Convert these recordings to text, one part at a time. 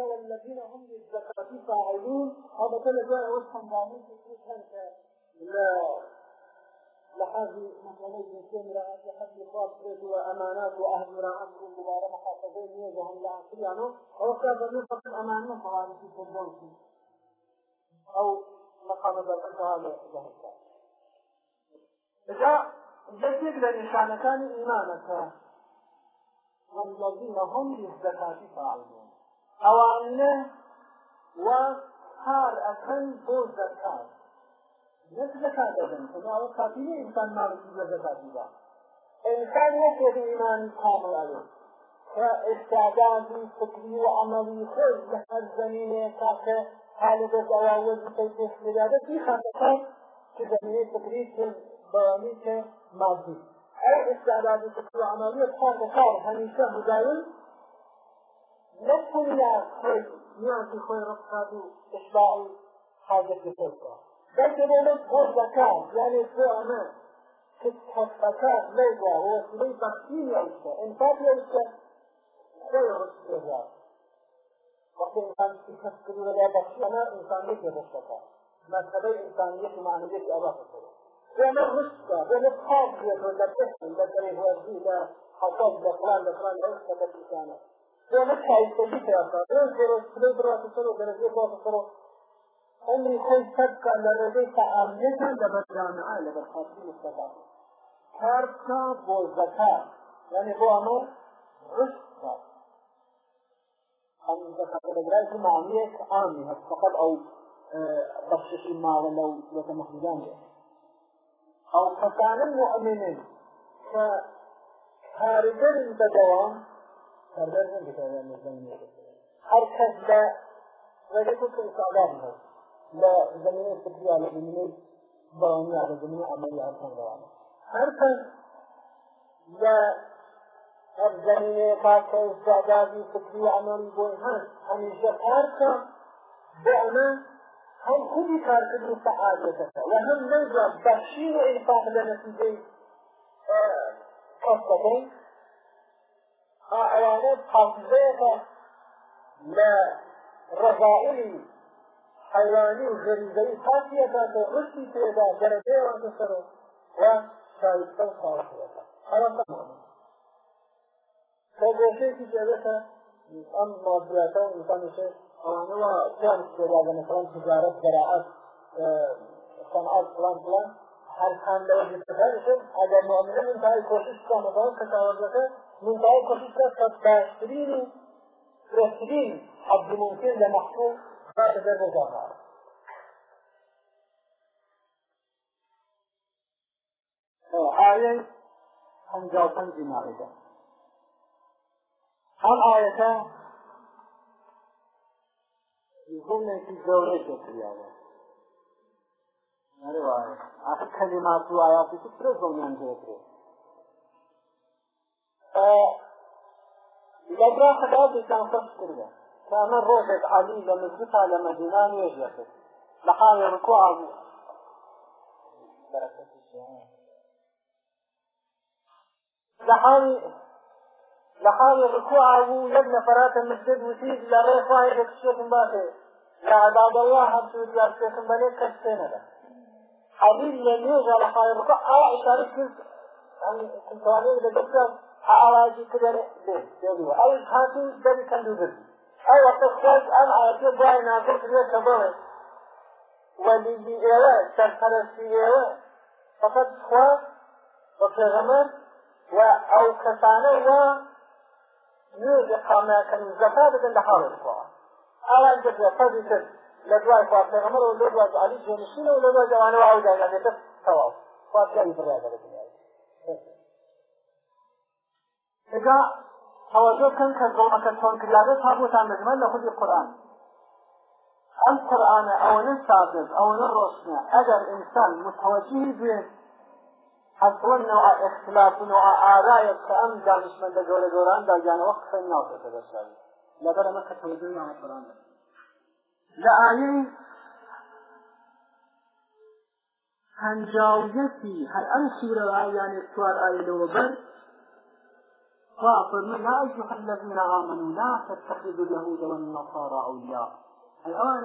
أولئك والذين هم للزكاة فاعلون هذا كان جاء وصفا بعمل لا لحاجة مسألة الإنسان رأت لحد خاص وأمانات وأهل رأت مبارة محافظين يجهم لعصيانه أو كان يفق الأمانة فعالي في كبير أو مقام بالأسعى لأسعى إذا جسد لنشانكان إيمانك والذين هم للزكاة فاعلون ئەوانە وا کار ئەەکەن بۆ زەکات نەک زەکات دەبن خداوە کاتی ئینسان ماڵی لە زەکاتی با ئینسان وەکێک ئیمانی کامڵە کە ئێستادانی فکری و عملی خۆی لە هەر زەمینێ تاکە حالە دەزەوا وەزیفەی پێشمێدادە بی خەندەکان کە زەمینەی فکری بەوامی کە مادی ئەو ئێستادانی فکری و عملی خۆ بەکار هەمیشە بداون نەکونا خۆی نیازی خۆی ڕقاد و ئیشباعی حاجەت لەسەرکە بەڵکە بۆمە بۆزەکان یعنی بۆ ئەمە حقەکان لەیدا وەسلەی بەختی لەوشە ئینفاق لەوشە خۆی ڕقێدا وقتی انسان شکست کردی ولا بخشی ئەمە ئینسانیت لەبەشەکە مرتبه انسانیت معنویت ئەوە خەسەرە بۆمە ڕشکە بۆمە خاڵ لە لە بەسن لە بەرێ هۆزی لە حەفەز لە فلان لە فلان لەو خەبەتیکانە دولت شایستگی پیدا روز درست کلی برات سر و درجه باز سر عمری خود صد کن درجه تعامیت لبر جامعه لبر خاطر مصطفى کار کن با زکا یعنی با امو رشد کن هم زکا لبرای که معاملیه که عامی هست فقط او بخشش ما ولو وتمخزان او فكان المؤمنين كهاردر بدوام سردار نمیتوانم زمین هر کس با ولی تو کن سعدان هست لا زمین فکری على زمین باونی على زمین عملی هستن روانه هر کس لا هر زمین پاک استعدادی فکری عملی بوی هست همیشه هر کس بعنا هم خودی کار کردن سعادتت و هم نجا بخشی و انفاق لنتیجه کسبتن ئەوانە حافزەیەەکە لە ڕەزاولی حیوانی و غەریزەی پاسیەکە کە ڕستی تێدا گەرەدەیەوانە سەرەوە و شایستە ساڵەکە ئەوە کە گۆشەیەکی جێبەکە ئەم مادرەکە ئینسانشە ئەوانەوە چیان تێداگە مثلەن تجارەت زەراعەت صنعت فلان فلان هەر خان لەوە ئەگەر مؤمنە من تای کۆشش کە مەداوم کە تاوازەکە منطقه كفيسة كتباشرين رسلين عبد الممكن لمحفوظ بعد ذلك الجامعة آية هنجاو تنجي مائدة هل آية يقولنا في زورة كريانة نرى آية آخر كلمات وآيات تترزو من ذلك لەبرا خدادێکان فەس کردە کامە ڕۆژێک عەلی لە مزگتا لە مەدینا نوێژ دەکرد لە حاڵی ڕکوع بوو لە حاڵی لە حاڵی ڕکوع بوو لەک نەفراتە مسجد وتید لە ڕێ خوای دەکشێتم باتێ لە عەبادەڵڵا هەمسود لە شتێکم بەلێ کەس پێنەدا حەبیب لە نوێژە لە حاڵی ڕکوع ئا ئشارە کرد ئەم کوتوانەیە دەگەشتە ئاوازی کرد ئەوش هاتوو دەری کەندوبن ئەو وەقتخواز ئەم ئاتی بای نازل کرێتە بڵێ وەلیی ئێوە سەرپەرستی ئێوە فقط خوا بە پێغەمەر و ئەو کەسانە وا نوێ قامناکەن زەکا بکەن لە حاڵت خوا ئاوان دەبێت فەزی کرد لە دوای خوا پێغەمەر و لە دوای علی جێنشینە و لە دوای جوانەوە ئەو داگانێتە تەواو خوا پیاوی بڕیادە بکنیاری ئەگا تەواجۆ بکەن کە زڵمەکە چۆن کردلاگەت تا بۆتان دەژمن لە خودی قورآن ئەم قورآانە ئەوەنە سازز ئەوەنە ڕۆشنە ئەگەر ئینسان متەوەجیهی بێت حەسڵەن نەوە ئەختلافنەوە ئارایەت کە ئەم دانیشمەندە گەورە گەۆران داگیانەوە قسە ناوکەتە دەشاری لەبەر ئەمە کە تەوەجوی نامە قورآن لە ئاەی هەنجاوەتی هەر ئەم سوورە ئایانێ سوار ئاەوە بەر وافرمي لا أيها الذين آمنوا لا تتخذوا اليهود والنصارى أولياء الأوان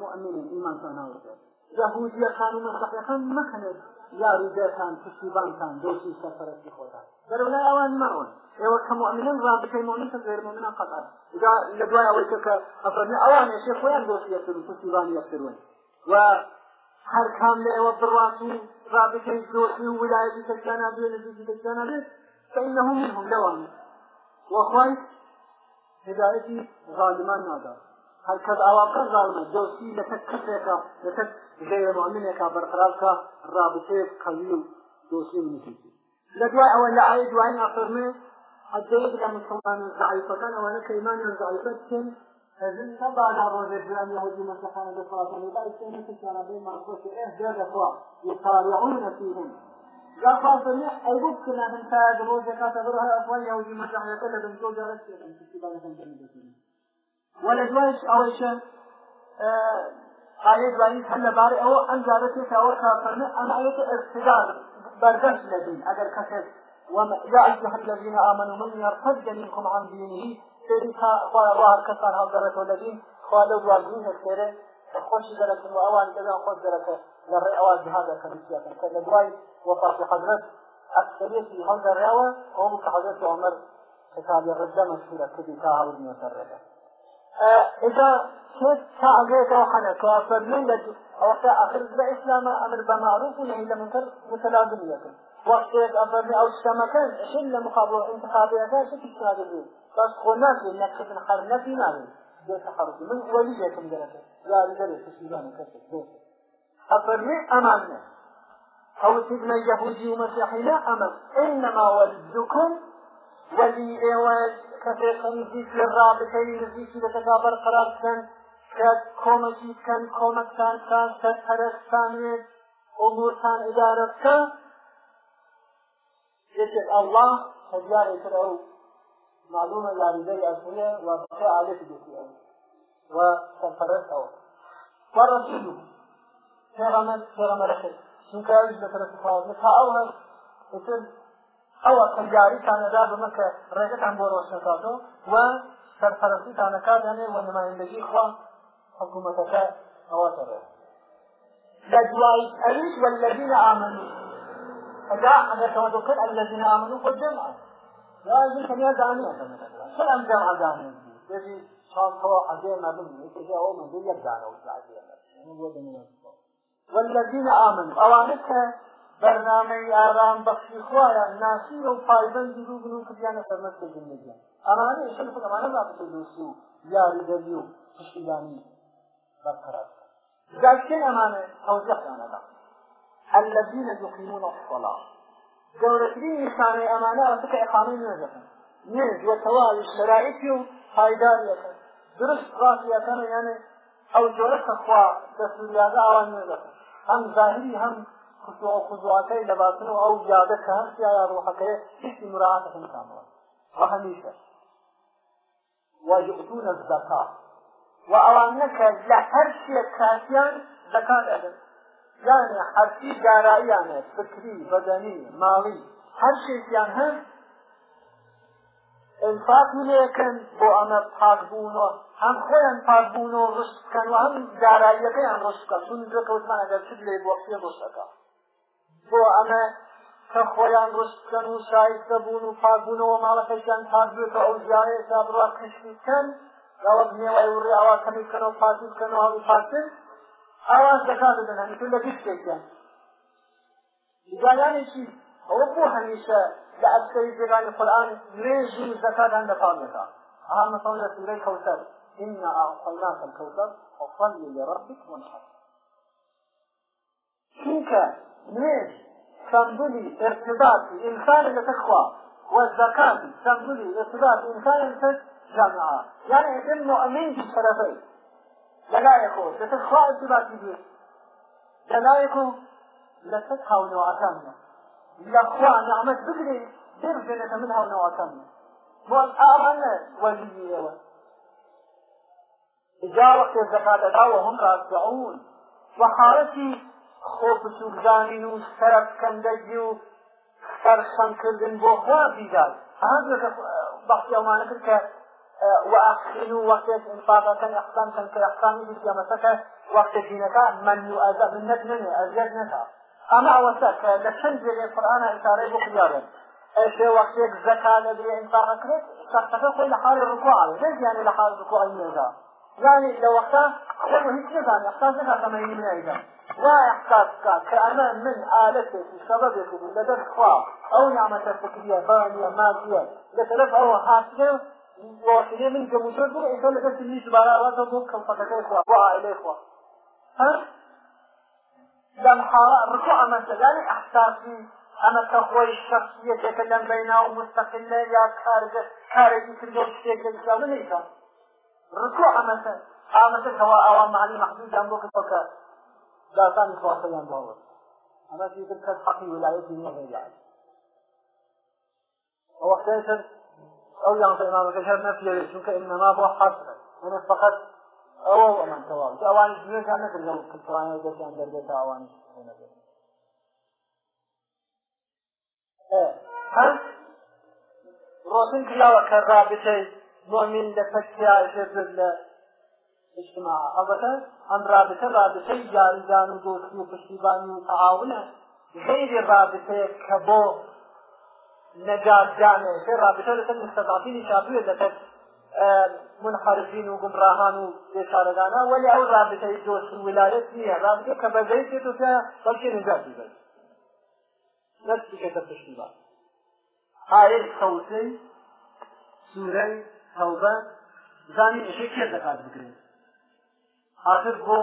مؤمنين إيمان تناوزه يهودية كانوا من خطيئة مكنت يا رجال كان تشيبان كان دوشي سفرتي خدا قالوا لا أوان مرون إيوه كمؤمنين رابطين مؤمنين غير مؤمنين قطعا إذا لدوايا ويتك أفرمي أوان يا شيخ وين دوشي يكترون تشيبان يكترون و هر كام لأيوه برواسي رابطين دوشي ولاية تكتانا بيه نزيزي تكتانا بيه فإنه منهم دوام وخوي هدايتي ظالما نادا هل كذا عواقب ظالمة دوسي لتكتك لتك غير مؤمنك برقرارك رابطيك قوي دوسي ونتيجي لدواء ولا عيد وعين أفرمي الجيد لمسلمان الضعيفة كان وانا كيمان الضعيفة كان هزم تبع دعوة الرجلان يهودي مسلحان بصلاة النباء السنة في الشرابين مرقوش إيه جاد أخوة يتطالعون فيهم لا خاص منيح أيبوك كنا من فاد روز يقاس أبرها أفوانيا وجي مشاح يقل لبن زوجة رسيا ولا جواش أول شيء قال إبراهيم هل باري أو أم جارتي كاوركا فرمي أم آية استدار بردش لدين أجل كسر يا أيها الذين آمنوا من يرتد منكم عن دينه سيريكا وار كسان هل درت ولدين خوالو واجين السيرة خوش درت وأوان كذا خوش درت للرئي أواد بهذا الخمسيات كان دواي وفاة حضرت أكثرية هذا الرئوة هم كحضرت عمر كتاب الرجاء مشهورة كذي تاها ودنيا الرئة إذا كنت تعقيت روحنا كوافر من لك وقت آخر بإسلام أمر بمعروف ونهي لمنكر متلازم لكم وقت أفضل أو الشمكان شل مقابل انتخابياتها شكل شهادة بس خناك لأنك خدن خرنك ناري بيت حرب من وليكم درجة لا رجال تشيبان كسر دوسر أفرمي أمامنا أو سيدنا يهودي ومسيحينا أمام إنما ولدكم ولي إيوال كفيق نزيك للرابطة نزيك لتكابر قرار كان كومكي كان كومك كان كان تتحرس كان أمور كان إدارة كان يجب الله تجار يترعو معلومة لعبدالي أسهلة وقفاء عليك بسيئة وتنفرس أول ورسوله peygamber peygamberdir. Çünkü yüzde tarafı fazla ta Allah için Allah tiyari tanıda bu meke rege tan bu roşna kato ve serperesti tanıka yani ve numayindeki kwa hukumeteke avatarı. لدواي أليس والذين آمنوا فجاء أن يتوقع الذين آمنوا قد جمعوا لا يجب أن يدعني سلام جمع دعني يجب شان طوى عزيزي ما بني يجب أن يدعني وتعزيزي والذين آمنوا أوانك برنامج آرام بخشي خوايا ناسي و پایبند درو بنو كبيانا فرمت تجن نجا أمانة إشان خود أمانة رابط دوسو ياري دريو تشكيلاني برقرار جاي كين أمانة توجه أنا دا الذين يقيمون الصلاة جورترين إشانة أمانة رابطك إقامي نجا نج وتوالي الشرائط يو پایداريك درست راسياتنا يعني أو جورتك خوا دستوريات آوان نجا هەم ظاهری هەم خشوع و خضوعەکەی لە باسنەوە ئەو زیادە کە هەرسیا یا ڕۆحەکەی هیچی مراعاتەکەن کامەوە وهەمیشە ويؤتون الزكاة وأوانك لهر شيء كافيان زكاة أدن يعني حرفي جارائيان فكري بدني مالي هر شيء يعني هم انفاق لێکن بۆ ئەمە پاکبوونەوە هەم خۆیان پاکبوونەوە ڕست بکەن و هەم داراییەکەیان ڕستکە چون درکەوتمان ئەگەرچت لێ بۆقی ڕستەکە بۆ ئەمە کە خۆیان ڕست بکەن و شایستە بوون و پاکبوونەوە ماڵەکەیان پاکبێتە ئەو جارەیە تا بڕا کشتی بکەن ئەوە نێوای وڕێ ئەوا کەمی بکەنەوە پاکی بکەن و هەڵی پاکن ئەوان زەکات بدەن هەمیتر لە گشتێکیان جایانێکی ئەوە بۆ هەمیشە لە ئەسکەی جێگای قورآن لێژی زەکاتان دەپامەکە ئەها مەسەڵ لە سورەی کەوسەر إنا أعطيناك الكوثر فصل لربك وانحر چونکە نوێژ سەمبولی ارتباطی ئینسان لە تەخوا والزەکات سەمبولی ارتباط ئینسان لە جامعە یعنی ئێتن مؤمنی شەرەفەی لەلایەک و لە تەخوا ارتباطی بێت لەلایەک و لە تەخاونەوەکانە لەخوا نعمەت بگرێت دەر بێنێتە من هەونەوەکەم بۆن ئاڕەنە وەلیەوە جا وەختێ زەکات ئەدا و هەم ڕاستعون وە حالەتی خۆ بسوورزانین و سەرکەندەجی و سەرخەمکردن بۆ خوا بیدار هەندێکە بەختیەمانە کرد کە وأخذوا وقت إنفاقا كان إحسان كان كإحسان يجب كما سكى وقت دينك من يؤذى من نجنة أزياد نجا ئەمە ئەوەسە کە لە چەند جێگەی قورآن ئیشارەی بۆ خیارێن ئەشێ وەختێک زەکا لە بێ ئینسانە کرێت شخصەکە خۆی لە حالی ڕکوعە لێز یانی لە حالی ڕکوعە نێدا یعنی لە وەختا خۆ هیچ نزانێ احساس نکات ئەمەینی منایدا لا احساس بکات کە ئەمە من ئالەتێکی سەبەبێکی بوو لە دەست خوا ئەو نعمەتە فکریە بانیە مادیە لە تەلەف ئەوە هاتنێ واخرێ من گەموتۆ بوو ئێستا لە دەستی نیش بارا ئەوە بۆ کەمفەکەەکەی خوا بۆ عائلەی خوا هەر لم حالة ركوع مثلا احساسي اما كخوي الشخصية تكلم بينها ومستقلة يا كارجة كارجة كردو الشيك الاسلام ليس ركوع مثلا آمسة هو اوام معني محدود عن بوك الفكار لا تاني خواصل عن بوك اما في تلك الحقي ولاية دينية غير وقتها او ينطي امامك شر نفيه لك انما بو حسرة انا فقط ئەوە ئەمان تەواو ئەوانی نوێژان نەکردم کتوانە دەستیان دەردێت ئەوانی نەبێت هەر ڕۆزن کراوە کە ڕابطەی مؤمن لە فەکیا ژەبر لە اجتماع البته هم رابطه رابطه یاریدان و دوستی و پشتیبانی و تعاونه غیر رابطه که با نجات دانه رابطه لسن مستضعفین شابوه لسن منحرفین و گمراهان و بێشارەدانە ولی ئەو رابطەی دۆست ولایەت نییە رابطە کە بەزەی پێتوتە بەڵکی نجات دیبێت نەچێتە پشتی با ئاەت خەوتەی سوورەی هەوبە زانی ئەشەی کێ دەکات بگرێت آخر بۆ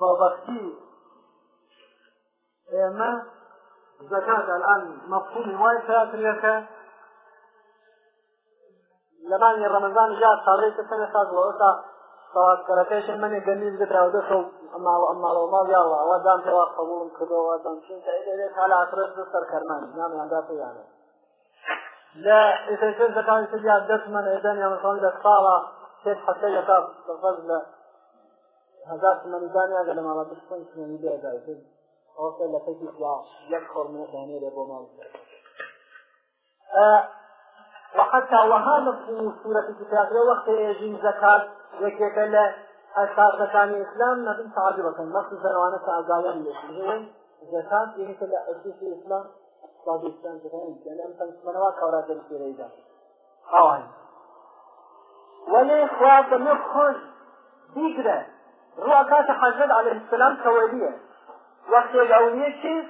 بابەختی ئێمە زەکات الان مەفهومی وای تاترەکە لەمانی ڕەمەزان ژا ساڕێکە سەنە سازەوەسا سەواتکەەکەش منێ گەنیز دراودە شو ئەماڵ ئەماڵەوە ماڵیاوە ئەوە دام تەوا قبولم کردەوە دام چێت حالا ئاترس سەرکەرمان نامیاندا پیانە لە ئیسەکەش دەکان سیان دەسمەن ئێدەن یامەسان لە ساڵە تێت حەسەیەکە بەفەز لە هزار سمەنیدانیا لە ماڵە بشپن سمەنی بێدای ئەوسە لە پێکی یەک خۆرمە دانێ لێ بۆ ماڵ وحتى وها مفهوم سورة الكتاب وقت يجين زكاة وكيكلا أشعار زكاة الإسلام نبي تعجبة نصف زروانة أعزايا ليش زكاة يهكلا أسوس الإسلام صادق الإسلام زكاة يعني أم تنسمنوا كورات الكريدة أوان ولي خواب نفخش بيقرأ روكات حجر عليه السلام كوالية وقت يجعونيه كيف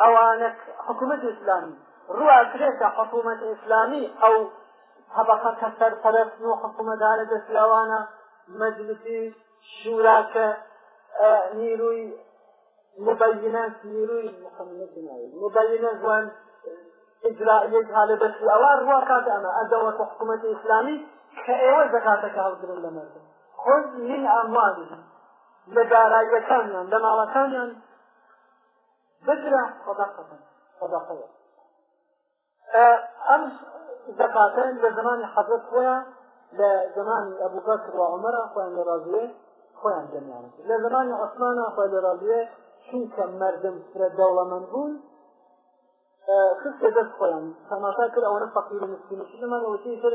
أوانك حكومة الإسلامية ڕواکرێتە حکوومەت ئیسلامی ئەو هەبەقە کە سەرپەرست و حکوومەدارە دەسلاوانە مەجلسی شوراکە نیروی مبینات نیروی مبینات وان ئجرائیەت هەڵێ بەسی ئەوە ڕواکات ئەمە ئەدەوەتە حکوومەت ئیسلامی کە ئێوە زەکاتەکە هەڵگرن لە مەردم خۆز من ئەموان لە داراییەکانیان لە ماڵەکانیان بدرە خداقەتن خداقەوە ئەم زەکاتە لە زمانی حەزت وە لە زمانی ئەبوبەکر و عمەرە خۆیان لە ڕازوێ خۆیان جەمیان لە زمانی عوسمانە خۆی لە ڕازوێ چونکە مردم سرە دەوڵەمەند بوون خستە دەست خۆیان تەماشا کرد ئەوەنە فەقیر مسکینی لەمان وتی تر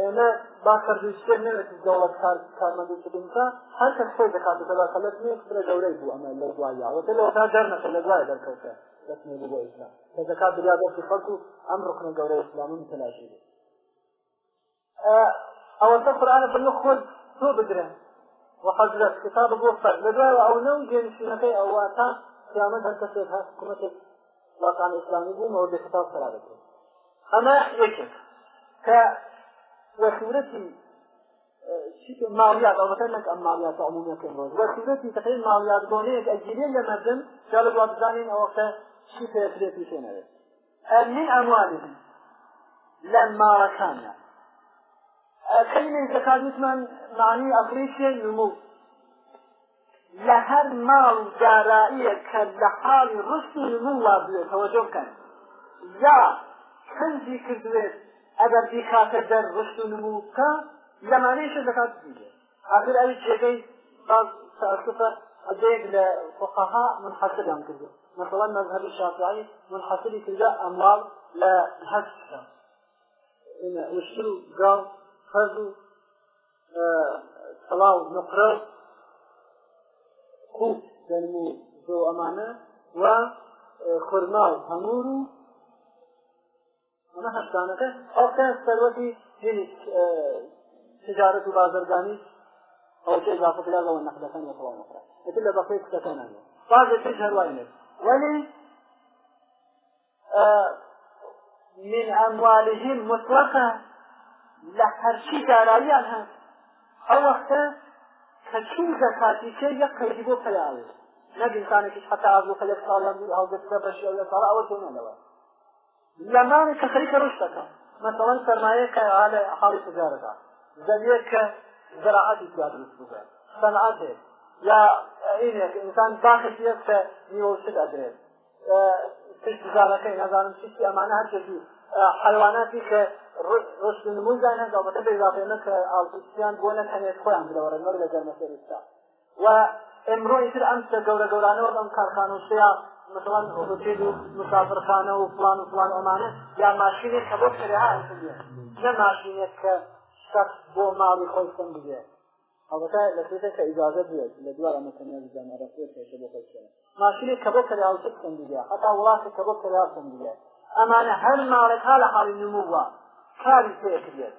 ئێمە باکەردوشتێ نەوێت دەوڵەت کار کارمەندوشتبنکە هەر کەس خۆی دەکات دەبا خەلەت نێ سرە گەورەی بوو ئەمە لە دوایە وەتە لەوەتا دەرنەکە لە دوایە دەرکەوتە دەستنێ بۆ ئیسلام کە زەکات دریا دەستی خەڵک و ئەم ڕکنە گەورە ئیسلامی متەلاشی ئەوەندە قورآانە بنە خۆل تۆ بگرن وقد لە کتاب بۆ فەر لەدوایەوە ئەو نەو جێنشینەکەی ئەوواتا قیامەت هەر کەسێک هەر حکوومەتێک واقعان ئیسلامی بوو مەوە کتاب سەرا بکرێت ئەمە یەکێک کە وەخورەتی ماڵیات ئەوەکە نەک ئەم ماڵیات عمومیەکەی ڕۆژ وەخورەتی تقریبا ماڵیات بۆنەیەک ئەگیرێ لە مەردن جا لە بڵات بزانین ئەوەکە شو پێکرێت شوێنەوێت من ئەموانهم لە ماڵەکانە کەلمەی زەکات وتمان معنی ئەفریشیە نمو لە هەر ماڵ و داراییە کە لە حاڵی ڕست و نمو وا بێت تەوەجۆ بکەن یا خەنجی کردوێت ئەگەر دیکاتە دەر ڕست و نمو بکە لەمانەیشە زەکات بگێت آخر ئەوی جێگەی باز سەرسفە ئەدەیەک لە فقەها منحەسەدان کردوێت مثلا مذهب الشافعي منحصر كذا أموال لا هكذا وشرو قال فرض صلاة نقرأ خوف جنمو ذو أمانة و خرما هەمور و ئەمە هەشتانەکە ئەو کە سەرەتی تجارەت و بازرگانی ئەو شێ اضافه کلا لەوە نەخدەکان لەڵامەکە ئەتر لە بەقەی کتەکانانە بازێکی هەروایێت ولی من اموالهم مطلقا لحرشی دارایان هست او وقتا کچی زکاتی که یک قیدی بو پیاوی نگ انسانێکیش حتا ئازوکە لە ساڵیان دوور هەڵدەستە بەشی لە ساڵ ئەوە دونەوە لەمانێک کە خەریکە ڕۆژ دەکەم مەسەڵەن سەرمایە کە حاڵی حاڵی تجارەکە زەویە کە زەراعەتی تیا دروست بگە سەنعەتێک یا عینێک ئینسان باخش یەکسە نیوەشت ئەدرێت پشتزارەکەی نەزانم چیستی ئەمانە هەرچێکی حیواناتی کە ڕشت نموزان هەنگاوەتە بێزاقێنە کە ئالتیسیان بۆ نەکەنێت خۆیان بدەوەرەنەوە لە گەرمەسەریستا و ئمرۆی تر ئەم گەورە گەورانەوە ئەم کارخانوشەیە مثلان هۆتێل و مسافرخانە و فلان و فلان ئەمانە یا ماشینێک کە بۆ کرێها نە ماشینێک کە شخص بۆ ماڵی خۆی سم بگێت هەڵەکە لە کوێتەکە ئیجازە بێت لە دووار ئەمە تەنیا بزانە ڕەفێت پێشە بۆ خۆشێنە ماشینێ کە بۆ کەلاوتە بکەن دیگە حتا وڵاتێک کە بۆ کەلاوتن دیگە ئەمانە هەر ماڵێکا لە حاڵی نمووە کاری پێکرێت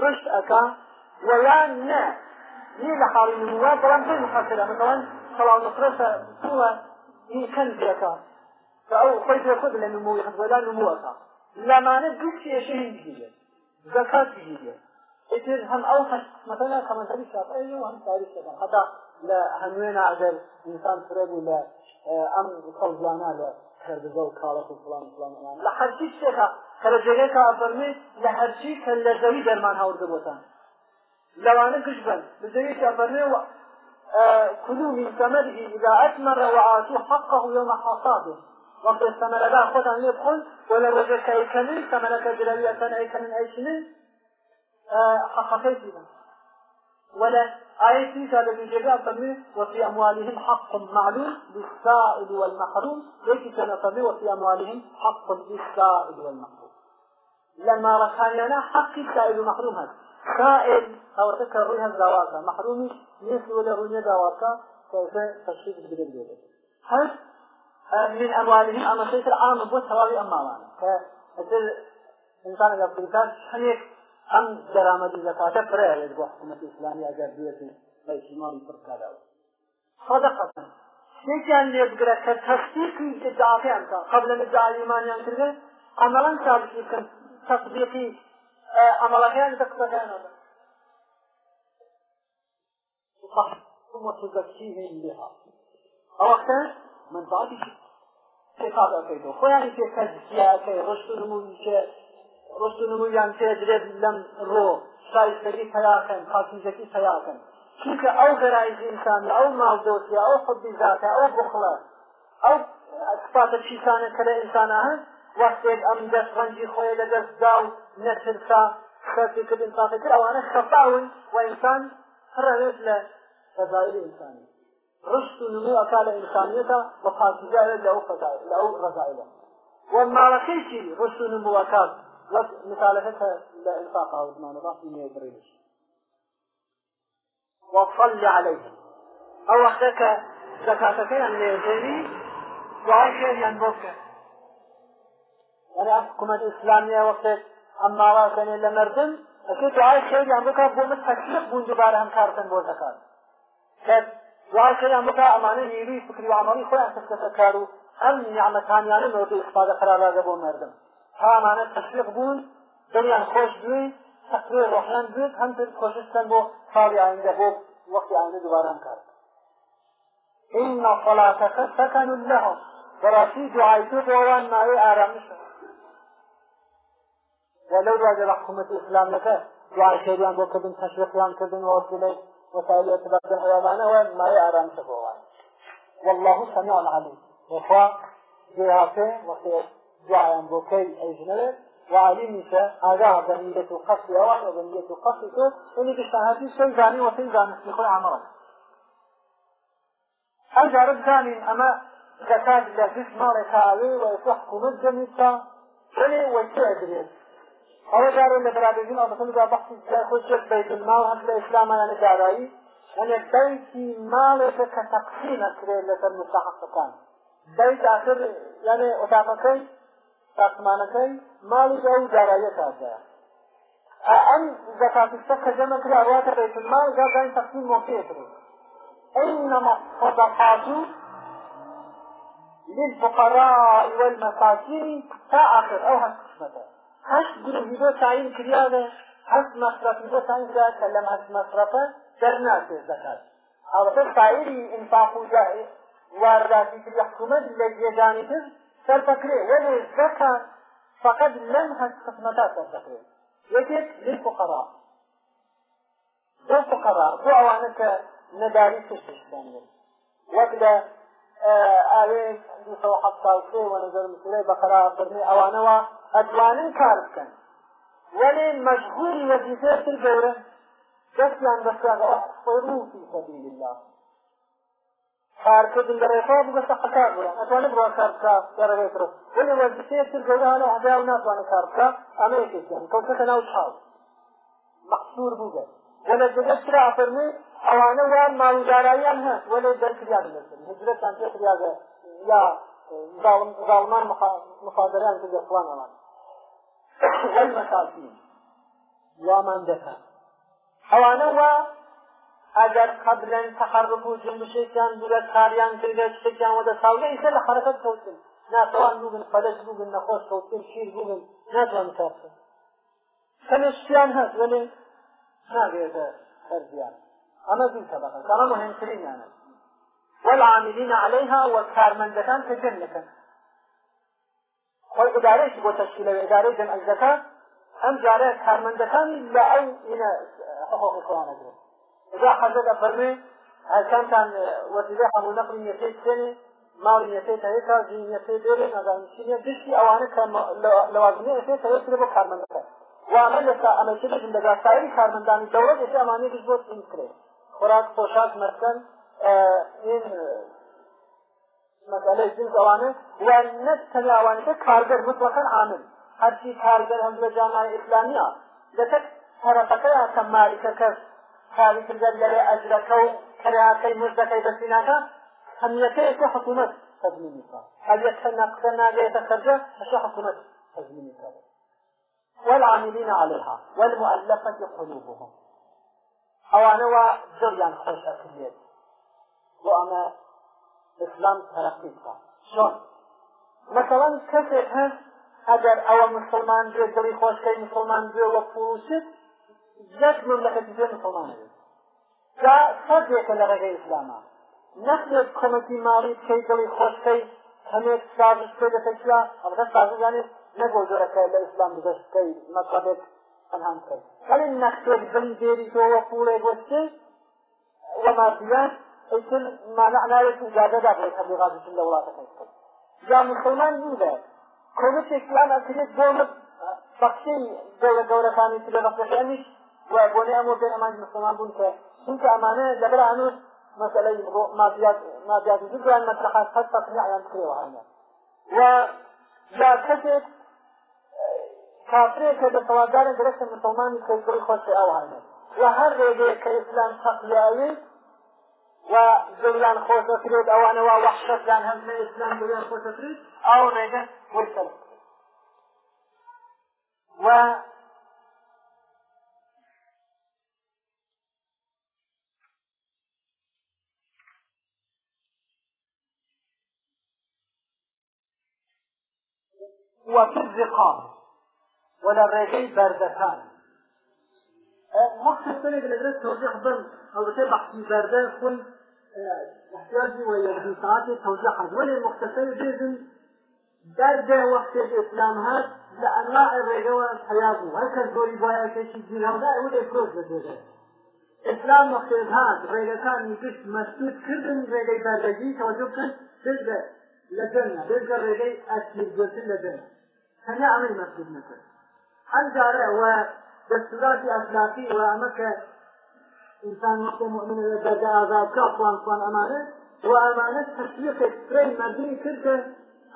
ڕشت ئەکا وەیان نە نی لە حاڵی نمووە بەڵام پێ مخەسرە مثلەن سەڵاو نقرەسە بووە نی کەند پێەکە کە ئەو خۆی پێ خود لە نمووی خەتوەلا نمووەکە لەمانە دوو کێشەی دیگە زەکات دیگە إذن هم أو مثلا كمذهب الشافعي وهم تاريخ كذا حتى لا هنوين أجل إنسان فريب ولا أم خلزانا لا كردزة وكالك وفلان وفلان وفلان لحرشي الشيخة كرجيك أفرمي لحرشي كاللزوي درمان هورد بوتان لوانا قشبن لزوي كأفرمي و... آه كلوا من ثمره إذا أثمر وعاتوا حقه يوم حصاده وقت الثمرة بقى خدها ليه بخل ولا الرجل كأيكنين ثمرة كجلوية كان أيكنين أيشنين حققيتنا ولا آية تلك الذي جاء تمي وفي أموالهم حق معلوم للسائل والمحروم ليس كان تمي وفي أموالهم حق للسائل والمحروم لما ركاننا حق السائل والمحروم هذا سائل أو تكررها الزواج محرومي ليس ولا رجل زواج فإذا تشريك بدل هل من أموالهم أما شيء العام بوت هواوي أموالهم فإذا إنسان يبقى شنيك ئەم دەرامەتی زەکاتە فرێت بۆ حکوومەت ئیسلامی ئەگەر بێتن بە ئیمانی پڕکەداوە صدقەن شتێکیان لێبگرە کە تەستیقی ئدعاقیان کا قبل لە ئەلیمانیان کردێ ئەمەڵەن سابقی کردن تەصدیقی ئەمەڵەکەیان دەقەکانەوە وتزكيهم بها أو أكثر من بعد ثقة أكيد وخواني في كذب فيها كي رشد المنكر ڕستنمویان پێدرێت لەم ڕۆ شایسەری پەیاکەن پاکیزەکی پەیاکەن چونکە ئەو گەرایز ئینسان ئەو مازۆسی ئەو خودی زاتە ئەو بخڵە ئەو سپاتە چیسانە کە لە ئینسانە هەن وەختێک ئەم دەست ڕەنجی خۆی لە دەستدا و نەترسا خەرسی کرد ئینسانە کرد ئەوانە خەفاون و ئینسان هەڕەوێت لە فەزایل ئینسانی ڕشت و نمو ئەکا لە ئینسانیەتە بە پاکیزە لە ئەو فەزایل لە ئەو ڕەزایلە وە ماڵەکەی چی ڕشت و نمو ئەکات وەک مثالەکە لە ئەلفاق ئاوزمانە ڕاستی نێدرێنش وصل عليهم ئەو وەختەکە زەکاتەکەیان نێژێنی دوایشێنیان بۆ کرد وەرە حکوومەت ئیسلامیە وەختێک ئەم ماواکەنێ لە مردن ئەکە دوای خێریان بکە بۆ من تەکلیق بوون دوبارە هەم کارکەن بۆ زەکات کە دوای خێریان بکە ئەمانە نیروی فکری و عملی خۆیان کەسکەسە کار و ئەم نیعمەتانیانە مەوردی استفادە قرارلاگە بۆ مردم تامانە تەشویق بوون دەریان خۆش بوێ تەقوێ ڕۆحیان بێت هەندێک خۆشستن بۆ ساڵی ئایندە بۆ وەختی ئاینە دوباران کار إن صلاتك سكن لهم براسي دعائك بوان ما هي آرامشة ولو راجع لحكومة الإسلام لك دعاء شيريان بو كدن تشويقيان كدن ووسيلة وسائل اعتبار بن حيوانا وما هي آرامشة بوان والله سميع عليم وفا جهاته وخير دعايا بوكي أجنبت وعلمك هذا بنية قصد أوان وبنية قصد إنك اشتهاتي شيء زاني وشيء زاني يخل عمرك أجرب زاني أما زكاة لفيش مالك عليه ويتحكم الجميع فلي ويتعدريت أولا جارة لبرابيزين أو مثلا بحث خجة بيت المال هم لإسلام يعني جارائي يعني بيت مالك كتقسيمة كريل لسر مستحقتان بيت آخر يعني أتاقكي ساختمانەکەی ماڵیدا و دارایە کادا ئەم زەکاتستە کە جەمە کرا واتە بێت ماڵ گاگان تەقسیم بۆ پێتر إنما الصدقات للفقراء والمساكين تأخر أو هالقسمة هش جرهيدو تعين كريانة هش مصرفيدو تعين كريانة كلم هش مصرفة درناتي الزكاة على طول تعيري انفاق وجائز وارداتي كريا حكومة لجيجاني تز سەردەکرێ وەێ زەکە فقط لەم هەست قسمەتا سەردەکرێ یەکێک لفقەرا بۆ فقەرا بۆ ئەوانە کە نەداری تشتشتان وەک لە ئاوەیەک دوسە حەفتا و سێ وەنەزەر مسورەی بەقەرا فەرمی ئەوانەوە ئەتوانن کار بکەن وەێ مەشغولی وەزیفێ تر گەورە دەستیان بەسیان خۆی ڕوو فی سەبیل الله کارکردن دەڕێکا بگەستە قەکار بووە ئەتوانێت بڕوا کار بکە دەڕێتر ولی وەزیفێتتر گەورانە هەدا و ناتوانێت کار بکە ئەمەیەکیان کەوتەکە ناو چاو مەقصور بووگە وەلە جگەت کرا ئەفەرمێ ئەوانە وان ماڵداراییان هەست وەلێ دەرکریان لەسن هجرەتان پێخریاگە یا ظالمان مخادران کردە فلان ئەوان وەل مەساڵین وامان دەکەن ئەوانە وا ئەگەر قبلەن تەخەرب و جنبشێکیان دوورە کاریان کردە شتێکیان وەدە ساولە ئیسە لە حرەکەت کەوتن ناتوان بووبن فەلەج بووبن نەخۆش کەوتن شیر بووبن ناتوان کارکەن سەنە شتیان هەست وەڵێ ناگێتە هەردیان ئەمە دوو تەبەقە ئەمە مهمترینیانە والعاملين عليها والكارمن ذكان تجنة خۆی ئدارەی بۆ تەشکیل لە ئدارەی جەنەکە ئەم جارە کارمەندەکان لە ئەو حقوق خۆیان ئەگرێت إذا حدد فرمي هل كان كان وسيلة أبو نقل يسيت سنة مال يسيت هيكا جين يسيت إيرين هذا يمكن يدشي أو أنا كان لوازمية يسيت هيكا لبو كارمان دكا وأنا لسا أنا شبه لدى سائر كارمان داني دولة يسي أماني بجبوت إنكري خوراك بوشاك مركن این مسئله جنس اوانه و نه تنها اوانه که کارگر مطلقا عامل هرچی کارگر هم لجامعه اسلامی ها لتک طرفکه یا که مالکه که خاوی کردە لەوێ ئەجرەکە و کەراکەی مردەکەی بەسیناکە هەمیەکەیەکە حکوومەت تەزمینی کا ئەگەر چەند نەبخە ناگەیتە خەرجە ئەشە حکوومەت تەزمینی کا والعاملين عليها والمؤلفة قلوبهم ئەوانە وا زۆریان خۆش ئەکرێت بۆ ئەمە ئسلام تەرەقی بکە چۆن مەسەڵەن کەسێک هەست ئەگەر ئەوە مسلمان بێ دڵی خۆشکەی مسلمان بێ وە فروشت نەک مملەکەتی بێ مسلمان جا سەدێکە لە ڕێگەی ئیسلامە نەخێت کۆمەتی ماڵی بکەی دڵی خۆشکەی هەمێک سازش پێ دەکەیلا ئەڵەکە ساززانێت نەبۆ زۆرەکە لە ئیسلام بزەشتەی مەسەبێت ئەنهان کرد هەڵی نەخێت بن دێری تۆوە پوڵێ گۆستی وما دیان ئەیتر مانەعناوێت ئیجازەدا بێت تەبلیغاتتون لە وڵاتەکەی کرد یا مسلمان نیدە کۆمەتێک پلان ئەکرێت بۆ بەخشی دەوڵە گەورەکانی تلە بەخشەکانیش وای بۆ لێ ئەمە پێ ئەمان مسلمان بوون کە چونکە ئەمانە لەبرا هەنووز مەسەلەی مافیات زیدوان مەترەخان قەت تەقنیعیان کرێوە هەنە و یا کەسێک کافرێک کە دەسەڵاتدارە درەستە مسلمانی کە گوڵی خۆشی ئەو هەنە و هەر ڕێگەیە کە ئیسلام تەقیاوێت و زەولان خۆشەکرێت ئەوانەوە وەحشەتیان هەمە ئیسلام بریان خۆشەکرێت ئەو ڕێگە مرسەڵ و وفي الرقاب ولا الرجل بردتان مقصد ثاني بالإدرس توضيح بل أو تبع في بردان كل احتياجي ولا ساعات توضيح ولا المختصر بيزن بردة وقت الإسلام هذا لأنواع الرجوة حياته هكذا دوري بايا كشي جيرها لا يولي كروز بردان اسلام وقتهات ڕێگەکانی گشت مەسود کردن ڕێگەی بەردەگی تەوەجو کرد بێژە لە جەنە بێژە ڕێگەی ئەسیرگوتن لە جەنە هەنا ئەمەی مەسجد نەکرد ئەم جارە وە دەستوراتی ئەخلاقی وە ئەمە کە ئینسان وەختە مؤمن لە دەرگا ئازادکە خوان خوان ئەمانە و ئەمانە تەشویقێک سرەی مەردنی کرد کە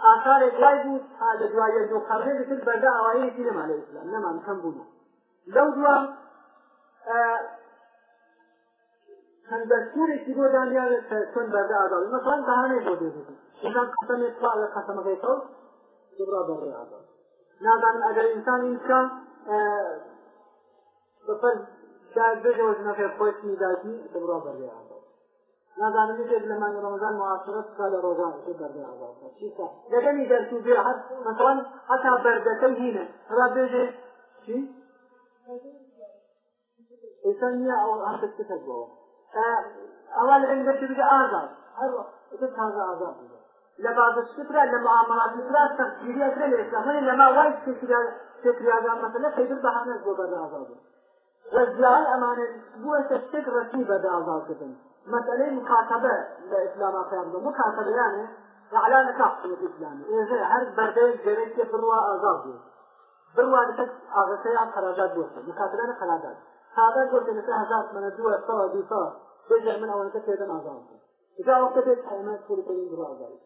ئاثارێک لای بوو تا لە دوایە دو قەڕێ دەکرد بەردا ئەوایەکی نەما لە ئیسلام نەمان کەم بوو لەو دوا هەندەستورێکی بۆ دانیاوێ چۆن بەردا ئازاد مەسەڵەن بەهانەی بۆ دێ بوو ئینسان قەسەمێک خوا لە قەسەمەکەی خەڵ دوڕا بەڕێ ئازاد نازانم ئەگەر ئینسان این بکە بەپەر شاید بێژەوە ژنەکەی خۆی میداتی دەبڕا بەرێ نازانم یەکێک لە مانگ ڕەمەزان معاشرەت بکە لە ڕۆژان چه بەردە ئازاد دەگەنی دەرسی بێ هەر مەسەڵەن هەتا بەردەکەی هینە هەرا بێژێ چی ئێستا نییە ئەو هەرکەس کتەک بەوە ئەوە لە ئەنگەرتی بگە ئازاد هەر تازە ئازاد لە بازشترا لە معاملاترا تەفسیری ئەکرێ لە ئسلامی لەما وای فکریاگان مەسەلە خەیبر بەهانە بۆ بەدازا بوو وەزیال ئەمانە بووە شتێک ڕەتی بەدازاکردن مەسەلەی مکاتەبە لە ئیسلاما خیان بوو مکاتەبەیانێ على نكاح في الإسلام إذا هر بردين جريت بروا أزاد بروا لتك أغسيا خراجات دوسة مكاتلين خراجات هذا قلت لك هزات من الدول صلاة دوسة تجع من أول تكيدا أزاد إذا وقت تتحيمات كل كريم بروا أزاد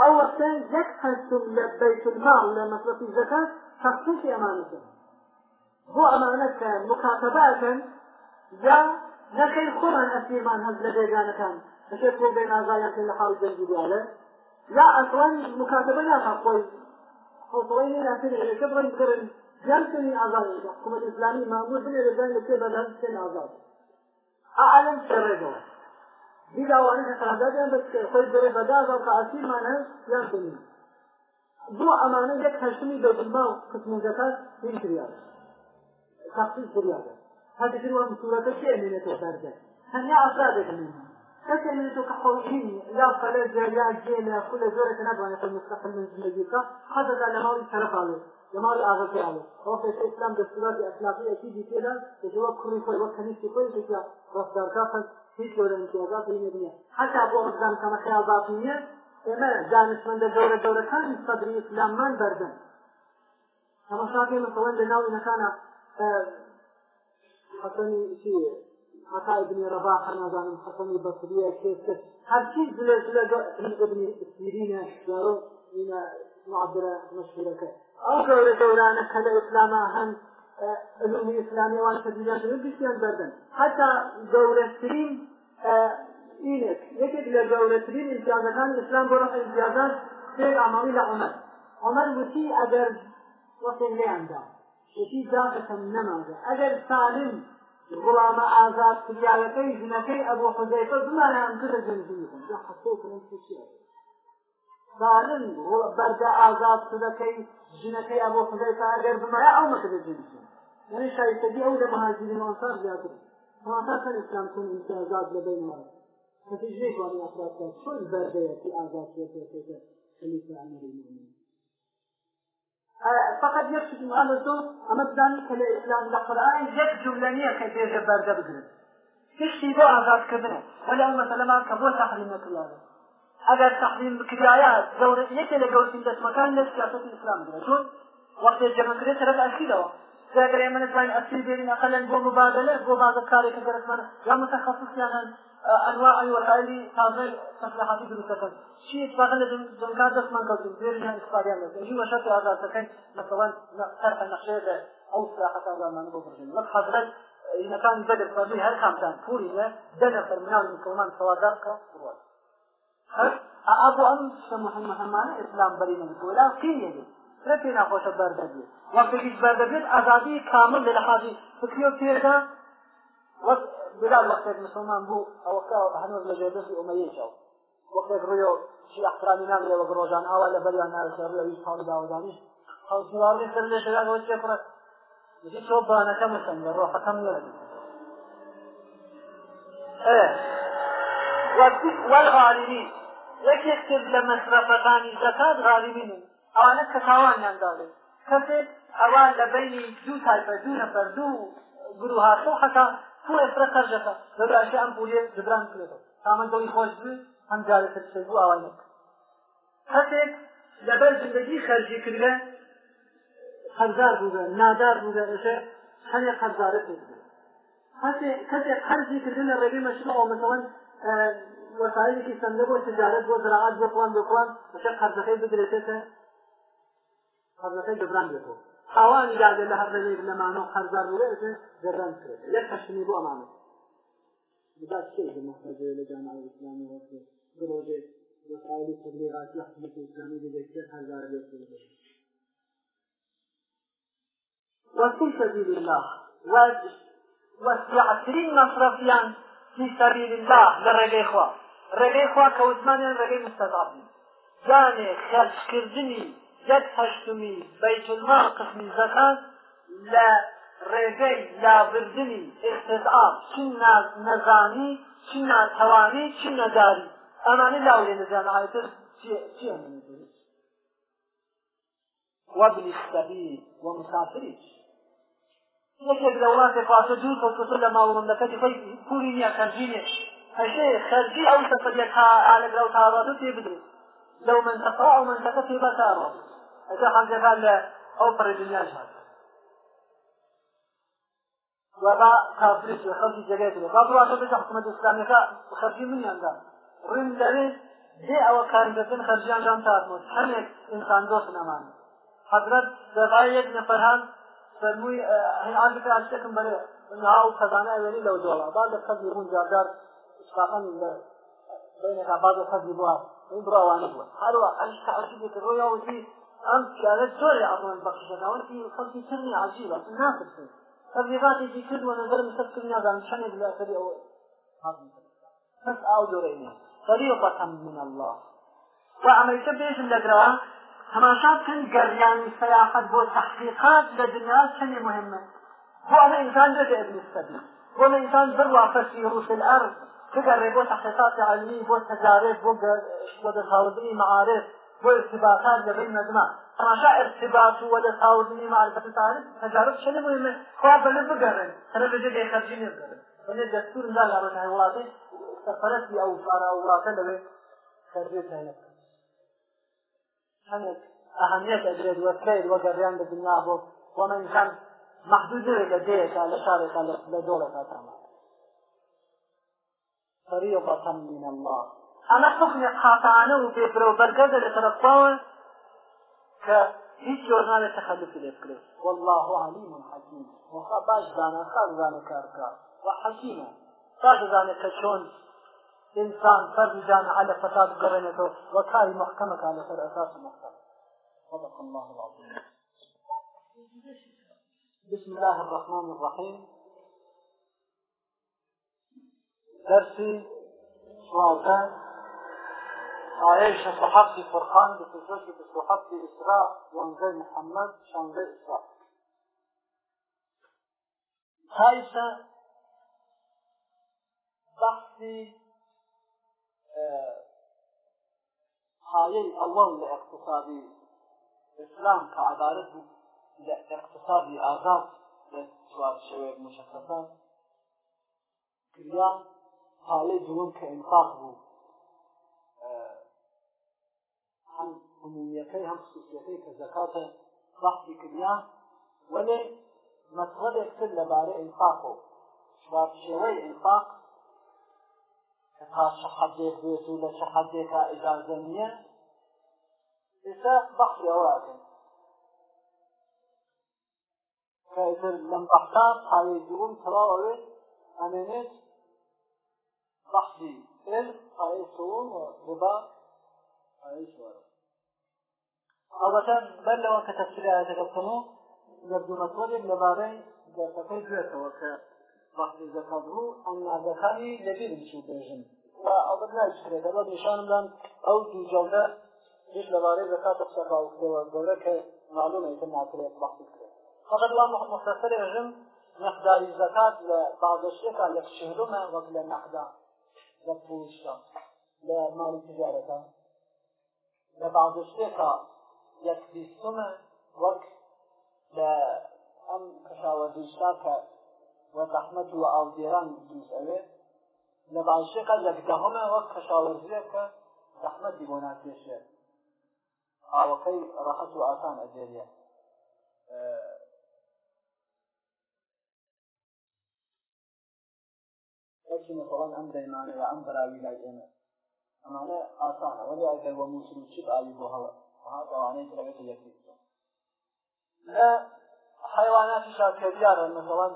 ئەو وەختەن یەک هەستم لە بەیت الماڵ لە مەصرفی زەکات هەستێکی ئەمانەتن بۆ ئەمانەتکەن مکاتەباکەن یا نەخیر خۆمان ئەسیرمان هەز لە بێگانەکان بەشێ بۆ بێنازایەکەن لە حاڵ جەنگی دیارە یا ئەسڵان مکاتەبە ناخە خۆی حوصڵەی ناکرێ لەکە بڕن بکەن جانتنی ئازاد حکومەت ئیسلامی مامور بێ لەدان لەکێ بەدان سێن ئازاد ئەعلم سەڕێگەوە دیداوانە کە قراردادیان بە خۆی بەرێ بەدادا کە ئاسیمانە یان کنین بۆ ئەمانە یەک هەشتمی دەبما و قسمونەکان هین کریاە تەخصیص کریاە هەتەکروان سوورەکە کێ مێنێتەوە بەردە هەنیا ئاسادێکمێنە كتمنتو كحوشيني لا فلز لا جيل كل زورة نبغى نقول مستقل من زندگيك هذا ده لمال شرف عليه لمال أغلب عليه هو في الإسلام دستورات أخلاقية كذي كذا تجوا كل شيء وكنيسة كل شيء رصدار كافر هیچ جۆرە امتیازات نییە حتا بۆ ئەسلام کەمە خەیال باتی نیە ئێمە دانشمەندە گەورە گەورەکانی سەدری ئسلاممان بەردەن تەماشاکەی مەسەڵەن لە ناوی نەکانە حەسەنی چی عطا ابن رباح نازانم حەسەنی بەسریە کێسکە هەرچی زلە زلە ابن سیرینە جارۆ منە معبرە مەشهورەکە ئەو گەورە گەورانە کە لە ئیسلامە هەند علومی اسلامی وان تدریجات بشتیان بردن حتی گەورەترین اینێک یەکێک لە گەورەترین امتیازەکان ئسلام بۆ ڕەخ امتیازات سێ ئاماڵی لە عمەر عمەر وتی ئەگەر وەسێک لێیاندا وتی جاەکەم نەماگە ئەگەر سالم غڵامە ئازاد کریاەکەی ژنەکەی ئەبوو حوزەیەەکە بمانیان کرە جەنجی حەسۆ کنم چیە سارن بەرگە ئازاد سودەکەی ژنەکەی ئەبۆ خدای تاگەر بمایە ئەو مەکەدە جنسن یعنی شایستگی ئەو لە مهاجرین وانسار زیاتر وانسار سەر ئیسلام کن ئازاد لە بین مارە کەسی ژێکوانی ئافراد کرد چۆن بەرگەیەکی ئازاد سێتێتێتە خەلیفە ئەمەری المؤمنین فقط یک چیزی على دو اما بدانی که اسلام در قرآن یک جمله نیه که بیرجه برده بگیرد هیچ چیزی با آزاد کردنه ولی اون مثلا من که بو تحریم نکرده ئەگەر تحریم بکرایە زەور یەکێ لە گەوتین دەسمەکان لە سیاست ئیسلام چون وەختێ جەمەگرێت تەرەف ئەسیدەوە زاگرێ من زمان ئەسیل بێرین ئەقەلەن بۆ مبادلە بۆ بازە کارێکە گەرەسمانە یا متخصصیان هەن أنواع والعائلي تعمل مصلحة في الكتاب شيء فقط لازم كان دس من قصد غير يعني إسرائيل لازم يجي مشاكل هذا سكن مثلا طرح النقشة أو سلاحة هذا ما نقول برجل لك حضرت إذا كان بدر فبيه هل كان فوري لا دنا فرمان من كمان سوادات كروات ئەبوو ئەم محەممە هەمانە ئسلام بەری منکولا قینێ سرە پێ ناخۆشە بەردەبێت وەکتێکیش بەردەبێت ئازادی کامل لە لەحاجی فکری و پێدا وەک بلا وەختێک مسلمان بوو ئەوەکە هەنوز لە ژێدەستی ئۆمەیەکەوە وەختێک ڕێ و شی ئەقرامی نامێەوە ڕۆژان ئاوا لە بەریان نارەویش پاڵ داوەدانیش حوزواڵی سەر لە شەوە چێپڕە تۆ بانەکە مسن لە ڕۆحەکەم لە والغالبين یەکێک کرد لە مەسرەفەکانی زەکات غالیبین و ئەوانە کە تاوانیان داڵێ کەسێک ئەوان لە بینی دوو تایفە دوو نەفەر دوو گروها سۆ حەتا پوڵ ئێفرە قەرژەکە بەبراشی ئەم پولێ جبران کرێتەوە تامە دڵی خۆش بێ هەم جارێکت سێ بوو ئەوان نەکە کەسێک لەبەر زندگی خەرجی کردە خەرزار بووە نادار بووە ئێشە هەنێ خەرزارە پێ کەسێک خەرجی کردن لە ڕێگەی مەشروع مثلا وسائلێکی سندە بۆ تجارەت بۆ زراعات بۆ پڵان بکڵان بەچە قەرزەکەی بدرێتێتە قەرزەکەی دەبران بێتەوە ئەوانی داگە لە هەرێک لەمانەوە قەرزار بێتە دەبران کرێت یەک قەشنی بۆ ئەمانە بدا شيء محتاجة إلى جامعة الإسلامية وفي بروجة وسائل التبليغات لحكمة الإسلامية لذكر هزار بيت وفي سبيل الله وسيعترين مصرفيا في سبيل الله للرجاء إخوان ڕێگەی خوا کەوتمانیان ڕێگەی مستەدابی جانێ خەرجکردنی یەک هەشتمی بەیتولماڵ قسمی زەکات لە ڕێگەی لابردنی ئێستدعا چین نەزانی چین ناتەوانی چین نەداری ئەمانە لاولێ نەزان ئاەتر چێ وابن السبيل ومسافرين یەکێک لە وڵاتێک پاسە دوور کەوتە لە ماوەڕندەکەی خۆی کوری نییە خەرجینێش هەشەیە خەرجی ئەو سەفرێک تا ئالەگرا و تاڕاتە پێ بدن لەو منتەقا ئەو منتەقە پێ بەکارڕۆ ئەتا حەمزەکان لە ئەو پڕی دنیاش هات وەبا کافریش لە خەڵکی جەگەی بێ با بڕاتە بێتە حکومەت ئیسلامیەکە خەرجی منیاندا ڕین دەوێت دێ ئەوە کارگەکن خەرجیانجان تاتمۆت هەمێک ئینسان دۆست نەمان حضرت دەبای یەک نەفەرهان فەرمووی هەیعاندەکە ئاشتێکم بەرێ ناو خەزانە ئەوێنی لەو دۆڵە با لە خەزی ڕوون جاردار اتفاقا بين بعض الخزم بوا این برا وانه بوا هر وقت انش تعجیبی که رویا و دی ام پیاده زوری اقوان بخشش اون که خلقی سرنی عجیب اصلا ناکرسن تبلیغاتی دی کرد و نظر مستد کرد نازم چنه بلا اثری او حاضم بس او دورینه طريقة من الله وعملت بيش اللقراء تماشات كان قريان سياحة بو تحقيقات لدنيا كان مهمة هو أنا إنسان لدى ابن السبيل هو أنا إنسان ذروة فسيره في الأرض تجري بو تحقيقات علمية بو تجارب بو تخاوضني معارف بو ارتباطات لبين مجمع تراشا ارتباط ولا تخاوضني معرفة تعرف تجارب شنو مهمة خواب اللي بقرن ترى بجد يخرجين يبقرن فني دستور لا لا رجع ولاتي سفرت لي او فارا ولاتا لبين خرجت هناك هناك أهمية أدريد وكيد وقريان بدنا بو ومن كان محدود لديك على شارك على دولة تعمل فريضة من الله أنا حكم حقانة وبيبرو برقدة لتربوه ك هیچ جۆرنانە تەخەلف لێ بکرێت والله علیم حەکیم وخا باش دانا خازانە کارکار و حەکیمە باش دەزانێت کە چۆن ئینسان فەرجانە على فەساد بگەڕێنێتەوە و کاری محکەمەکان لەسەر ئەساس محکەم صدق الله العظيم بسم الله الرحمن الرحيم درسي سوالتان آية شفحات فرقان بتزوج بسوحات إسراء وانزي محمد شانزي إسراء خايسة بحثي آية الأول لاقتصادي إسلام كعدالة لاقتصادي آزاد لسوار شوية مشخصات كريان حاڵی دووەم کە ئینفاق بوو هەم عمومیەکەی هەم خصوصیەکەی کە زەکاتە بەحثی کردیا وەێ مەسڵەبێک کرد لەبارەی ئینفاق و شوارشێوەی ئینفاق کە تا شەحەدێک بێت و لە شەحەدێکا ئیجازە نییە ئێستا بەخیەوەکەن کە لەم بەحتا پاوەی دووەم تەواوەوێت ئەمێنێت صحبي إل عيسون ربا عيسون أولا بل لو كتفسير هذا كتنو يبدو مطولي لباري جاتكي جوتو كبحثي زكادو أن أدخاني لبير بشي بيجن وأظن لا يشكري دابا بيشانم لان أو دو جولة جيش لباري زكاة تقصقا وكتوا الدولة كمعلومة يتم عقلية بحثي كتنو فقط الله مختصر يجن مقدار زكاة بعض الشيكا لك شهرما وقل نقدار لە فروشە لە ماڵی تجارەکە لە بعض شتێکە یەک بیستمە وەک لە ئەم کەشاوە دوشتا کە وە زەحمەت و ئاودێران دووس ئەوێ لە باشێکە لە دەهمە وەک کەشاوەزیە کە زەحمەتی بۆ ناکێشێت ئاوەکەی ڕەحەت و ئاسان ئەجێریە بچینە تۆڵان ئەم دەیمانە و ئەم بەراوی لاگەێنە ئەمانە ئاسانە وەلی ئەگەر وە مووسن چی ئاوی بۆ هەڵە ها داوانەی ترەوێت یەکی لە حیواناتی شاکردیارە مەسەڵەن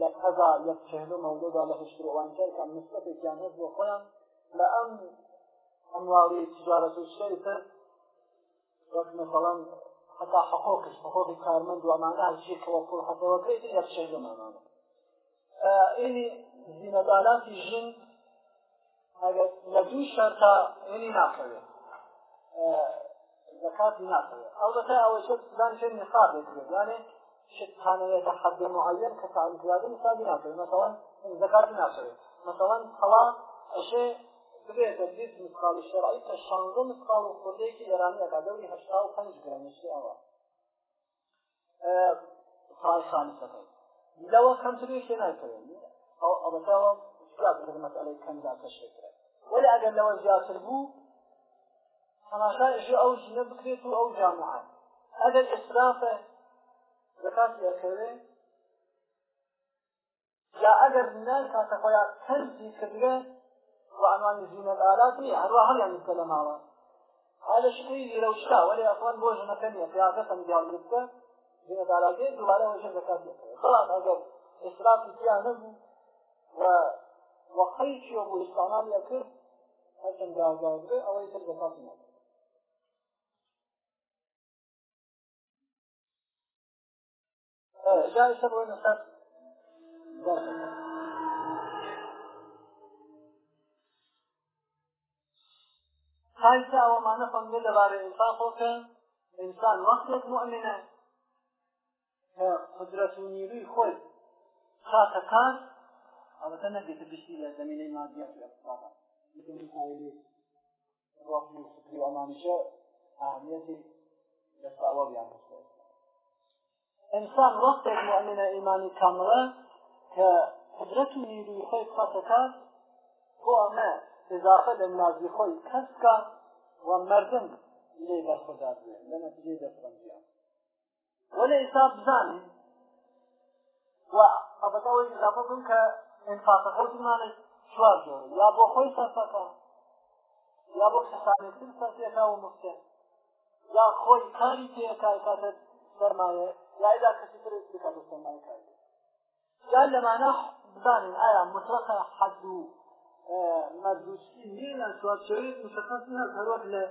لە قەزا یەک چهلو مەولودا لە هشتروان کەم نسبەتێکیان هەست بۆ خۆیان لە ئەم ئەمواڵی تجارەت و شەی تر وەک مەسەڵەن حتا حقوقش حقوقی کارمەند و ئەمانە هەرچی کەوە پڵ حەتەوەکەی یەک چهلو مەمانە ئینی زینەتالاتی ژن لە دوو شەرتا ێنی ناکەوێت زکات ناکەوێت ئەوەتە ئەوە شت زان شێ نخاب بێتێ شتانەیە لە حەبێ معەن کە تاالزیادی نسابی ناکەوێت مەسەڵەن زکات ناکەوێت مەسەڵەن تەڵا ئەشێ بێتە بیست مثقال شرعی کە شانزە مثقال و خودەیەکی ئێرانی ئەدا دەوری هەشتا و پەنج گرانشی ئەوە خاڵ خانسەکەی لەوە کەمترێکی ناکەوێت ئەو ئەبەتەوە زیاد خدمەت ئەلەی کەمدا تەشێکرە ولی ئەگەر لەوە زیاتر بوو تەماشاژی ئەو ژنە بکرێت و ئەو جامعات ئەگەر ئسرافە زەکات یەکەوێ یا ئەگەر نەکاتە خۆیان تەرزی کردگە وعنوان زینە ئالاتی هەروە هەڵیان کە لە ماوە هذا شيء لو شاء ولا أخوان بوجه مكانية في عادة مجال لسه زينة علاقية دوباره وجه زكاة يقول خلاص أجل إسراف فيها نبو و وەخەی چی بۆ ئیسلام لەکرد هەچەند داگاگرێ ئەوەی تر زەکات نەکرد جای سەر بۆی نەسەر دەرسەکە هایسا ئەوەمانە فەنگە لەبارە ئینسان خۆکەن ئینسان وەختێک مؤمنە کە قدرەت و نیروی خۆی خاتەکان البته نبیت بشتی در زمینه مادیات و اقتصاد مثل مسائل روابط فکری و امانیشه اهمیتی دستاوا بیان کرده انسان وقت مؤمن ایمانی کامله که قدرت و نیروی خۆی قەتەکات بۆ ئەمە اضافه لە نازی خۆی کەسکە و مردم لێ بەرخۆدار بێ لە نەتیجێ دەستڕەنجیان وەلە ئێستا بزانین و ئەبەتەوەی اضافه بن کە انفاقەکە زمانە چوار جۆرە یا بۆ خۆی سەرفەکە یا بۆ کەسانێتتر سەرێکا و مستێن یا خۆی کاری تێکای کاتە سەرمایە یادا کەسی تر بکات سەرمایە کار یا لەمانە بزانین ئایا مطلقە حەد و مەدوستی نینە چوارچەوی مشخص نە هەرۆک لە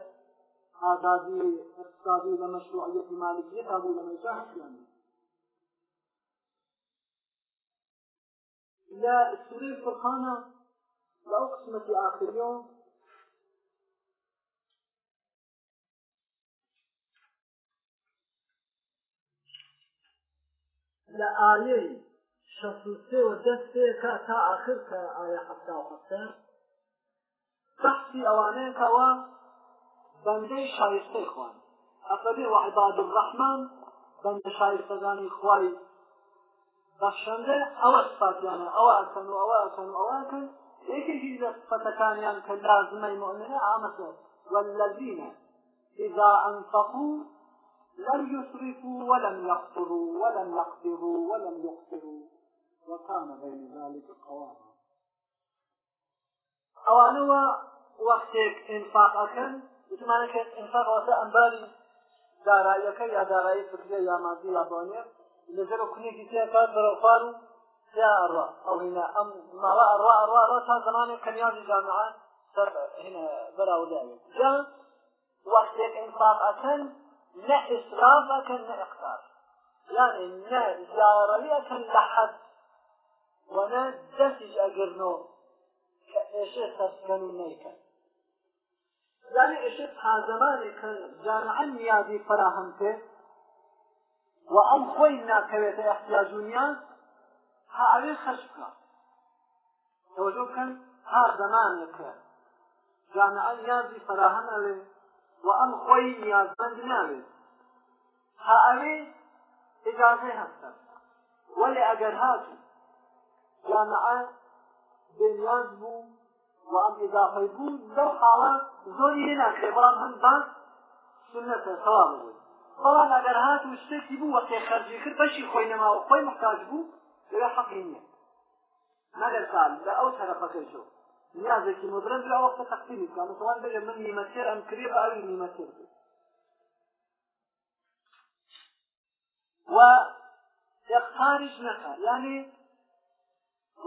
ئازادی اقتصادی لە مەشروعیەتی مالکیە تا بوو لە مەجاهیان لە سوری فرقانە لەو قسمەتی ئاخریۆ لە ئاەی شەسوسێوە دەستێکە تا آخر کە ئایا حەفتا و حەفتە بەحسی ئەوانەیەکەوە بەندەی شایستەی خوان ئەفەبێ وعباد الرحمن بەندە شایستەکانی خوای بەخشەندە ئەوە سپاتیانە ئەوە ئەکەن و ئەوە ئەکەن و ئەوەکەن یەکێکی لە سپەتەکانیان کە لازمەی مؤمنە ئامەسە والذینە إذا أنفقوا لم يسرفوا ولم يقتروا ولم يقتروا ولم يقتروا وكان بين ذلك قواما ئەوانەوە وەختێک ئینفاقەکەن وتمانەکە ئینفاق وەسە ئەمباری داراییەکە یا دارایی فکرێ یا مادی یا بۆنێت لەژەر کوونێکی تیا کات بەرەخوار و ئەڕوا ئەونا ئەم ماڵە ئەڕوا ئەڕوا ڕوا تا زمانێک کەمیازی جامعە سەر هنا بەراوداوێت جا وەختێک ئینفاق ئەکەن نە ئیسراف ئەکەن نە ئەقتار یعنی نە زارەوی ئەکەن لە حەد وەنە دەستیش ئەگرنەوە کە ئێشێ سەسکەن و نەیکەن یعنی ئێشێ تا زمانێک کە جامعە نیازی فراهەم کرد و ئەم خۆی ناکەوێتە احتیاجونیە ها ئەوێ خەش بکە تەوەجۆ بکەن ها زەمان لەکە جامعە یازی فراهم ئەوێ و ئەم خۆی نیازمەند ناوێت ها ئەوێ ئجازێ هەستە وەلی ئەگەر هاتو جامعە بێنیاز بوو و ئەم ئضافەی بوو لەو حاڵە زۆری هێ ناکرێ بەڵام هەم باس سنەتە تەواو بوو بەڵام ئەگەر هات و شتێکی بوو وەقتی خەرجی کرد بەشی خۆی نەماوە خۆی محتاج بوو لەوێ حەقی نییە مەگەر سال لە ئەو تەرەفەکەیشەوە نیازێکی مدرن لە وەختە تەقسیمی بکە مثلەن بێ من نیمەتێر ئەم کرێ بە ئەوی نیمەتێر بێت و اقتارش نەکە یعنی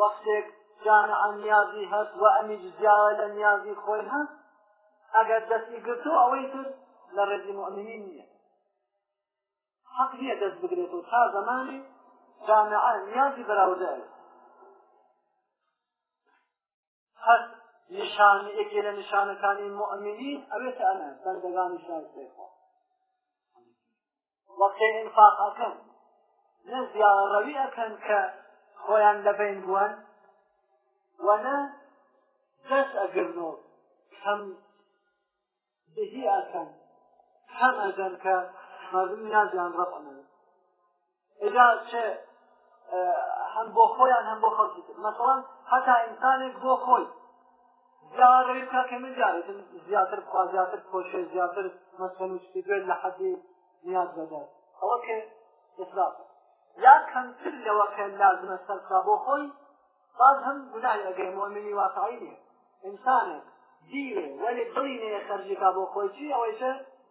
وەختێک جانە ئەنیازی هەست و ئەمی جزیاوە لە نیازی خۆی هەست ئەگەر دەستی گرتو ئەوەی تر لە ڕێزی مؤمنین نییە حق هي دەست بگرێت و تا زمانی جامعه نیازی بەراوردایە هەر نیشانی یەکێ لە نیشانەکانی مؤمنین ئەوێتە ئەمە بەردەگانی شایخوا وەقتی انفاق ئەکەن نە زیاڕەوی ئەکەن کە خۆیان لەبین بوون وەنە دەست ئەگرن و کەم بهی ئەکەن هەم ئەگەن کە مردم میراجیان رفع نمید اگر چه هم بۆ خۆیان هەم بۆ خەڵکی مەسەڵەن حتا ئینسانێک بۆ خۆی زیارەی بکەکە من جارێت زیاتر بخوا زیاتر خۆشە زیاتر مەسەن و شتی دوێت لە حەدی نیاز بەدەر ئەوە کە ئسراف یا کەمتر لەوە کە لازمە سەرسا بۆ خۆی باز هەم گونای ئەگەی مؤمنی واتعی نیە ئینسانێک دیوێ وەلی دڵی نەیە خەرجیکا بۆ خۆی چی ئەوەی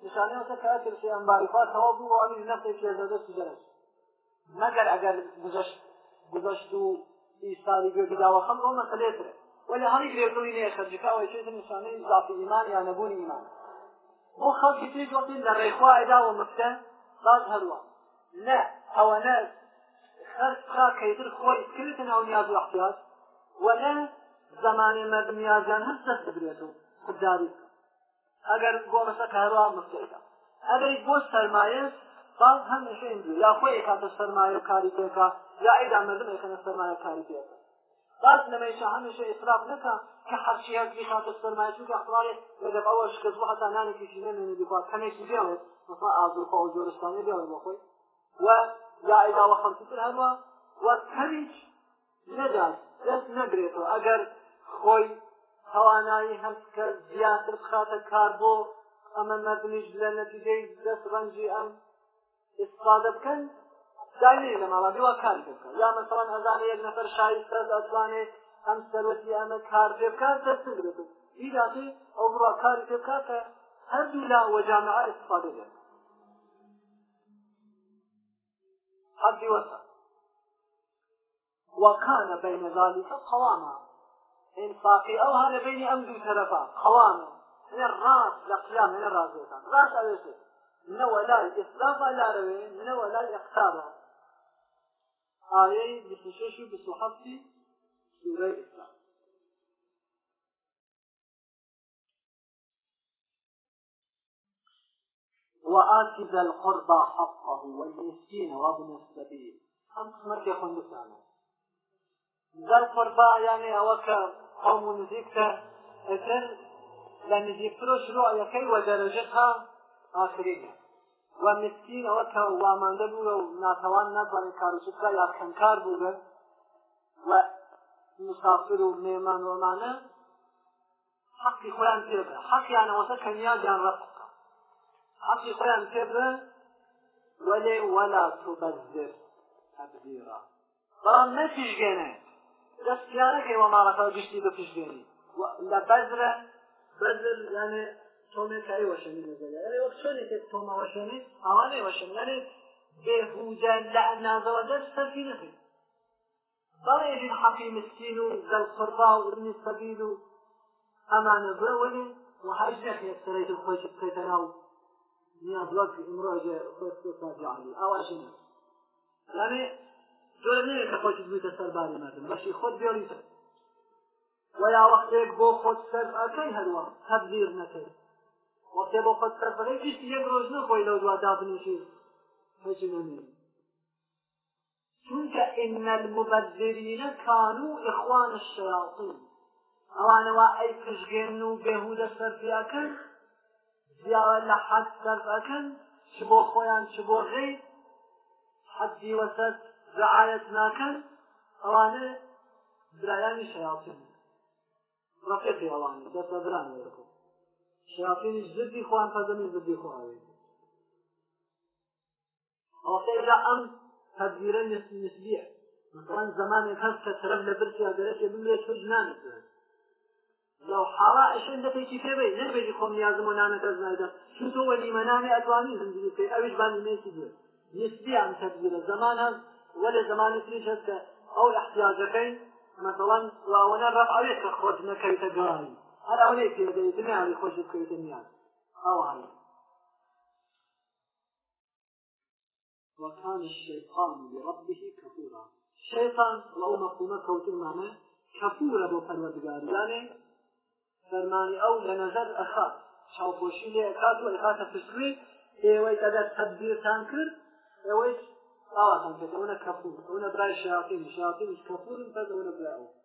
نشانه واسه که اکل شی انباریفات هوا بو و آمین نفت پیرزاده سوزنش مگر اگر گذشت گذشت و ایستاری بیو بداو خم رو مسئله تره ولی همی گریزوی نیه خرجکا و ایچه نشانه ضعف ایمان یا نبون ایمان بۆ خەڵکی تریش وەتی لە ڕێخواێداوە مفتە باز هەروە لە ئەوەنە خەرخا کەیتر خۆی کرێتە ناو نیاز و احتیاج وەلە زمانی مەردم نیازیان هەر دەست ببرێت و خودداری ئەگەر بۆ مەسە کاروا مستێدا ئەگەر بۆ سەرمایە باز هەم نشین یا خۆی کاتە سەرمایە و کاری پێکا یا ئەیدا مردم ەکەنە سەرمایە کاری پێکە باز لەمەیشە هەمیشە ئیسراف نەکە کە حەرشیەک بخاتە سەرمایە چونکە خڵای لەگەڵ ئەوە شکست بۆ هەتا نانێکیشی نەمێنی بخوا کەمێکی بێڵێت مثلا ئازوروپا و جۆرستانی بێڵێ بۆ خۆی و یا ئەیدا وە خەمتر هەروە و هەمیش نەدان دەست نەگرێتەوە ئەگەر خۆی توانایی هەم کە زیاتر بخاتە کار بۆ ئەمە مەبنیش لە نەتیجەی دەست ڕەنجی ئەم استفادە بکەن دای لە ماڵا دیوا کار بکە یا مەسەڵەن ئەزانێ یەک نەفەر شایستە دەتوانێ ئەم سەرەتی ئەمە کار پێ بکات دەست بێت هیچاتێ ئەو بڕا کاری پێ بکات کە هەردوو لا وەجامعە استفادە بێت حدی وەسە وكان بين ذلك قواما انفاقی ئەو هە لە بینی ئەم دوو تەرەفا خەوان ڕاست لە قیام لە ڕازێتان ڕاست ئەوێت منەوە لای ئسلامە لارەوێ منەوە لای ئەختابە ئاەی شش و بسوحەفتی سوورە ئسلام وآت ذا القربى حقه والمسكين وابن السبيل أم مركي خندسانه زەر قوربا یانێ ئەوە کە قوم و نزیکتە ئەتر لە نزیکتر و شروع یەکەی وە دەرەژە تا ئاخرینە و مسکین ئەوە کە واماندە بووە و ناتەوان ناتوانێت کاروچکە یا کەنکار بووە و مسافر و مێمان ومانە حقی خۆیان تێبە حەقییان ئەوەسە کەنیادیان ڕق حقی خۆیان تێبە وەلێ وەلا توبەزر تەبدیرا بەڵام نەتیژگێنێ دەستیانەکە ئێوە ماڵەکە گشتی بە پیشبێنی لە بەزرە بەزر یانێ تۆمێک ئێوەشێنی لەزەلەوە چۆنێکێک تۆمەوەشێنێ ئەوان ێوەشێنێ بێهوجە لە نازەوە دەست سەرفی نەکەی بەڵێ ژین حەقی مسکین و زەل قربا و ورنی سەبیل و ئەمانە برەوەێ و هەر نەخێت سەرەی خۆش بکەیتە ناو نیا بڵک ئمرۆژێ خۆ ساجی علی ئەوەشێنێ زۆر نەیە کە خۆشت بوویتە سەرباری مردم بەشی خۆت بێڵی سەر ویا وەختێک بۆ خۆت سەر ئەەکەی هەروە تەبدیر نەکەی وەختێ بۆ خۆت سەرفەکەی گشتی یەک ڕۆژ نەخۆی لەو دوا دابنوشی هەجی نەنی چونکە إن المبذرين كانوا إخوان الشياطين ئەوانەوە ئەی پشگێن و بێهودە سەرفیاکەن زیاوە لە حەد سەرفەکەن چ بۆ خۆیان چ بۆ غەی حەدی وەسەر رعایەت ناکەن ئەوانە برایانی شیاطین ڕفیقی ئەوانە دەست بە بران وەرەکەن شیاطینیش زدی خوان فەزەمی زدی خواوێت ئەوخێرا ئەم تەبیرە نسبیە مثلا زمانێک هەست کە تەرەف لە برسیا دەرەکێ بمرێت حج نانەکرێت لو حالا ئەشێن دەپێکی پێبێ نەبێتی خۆم نیازم و نامەکە زنایدا چون تۆ وەلیمەنانی ئەتوانی زندگی پێ ئەویش بانی نێکی دێت نسبیان تەبیرە زمانە وەلێ زمانی تریش هەست کە ئەو احتیاجەکەی مەسەڵەن لاوەنە ڕەبعەوێت کە خۆت نەکەیتە گەڕایی هەر ئەوەی پێدەی دنیای خۆش بکەیتە نیاز ئەوانە وكان الشيطان لربه كفورا شيطان لو مفهومة كوتر معنى كفورة بو پروردگار يعني فرماني او لنظر اخا شاو پوشي لي اكاتو اخاتا فسوي ايوه كذا تبدير تان کرد ايوه طاعة كتبون كفور هنا براي الشياطين الشياطين كفور فاز هنا براءه